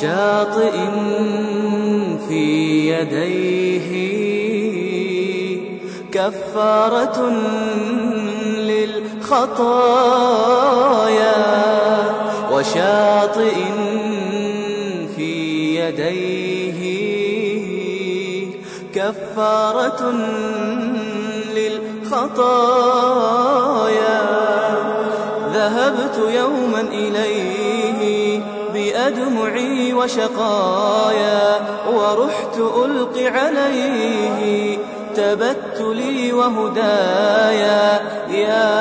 شاطئ في يديه كفارة للخطايا وشاطئ في يديه كفارة للخطايا. ذهبت يوما إليه بأدمعي وشقايا ورحت ألقي عليه تبتلي وهدايا يا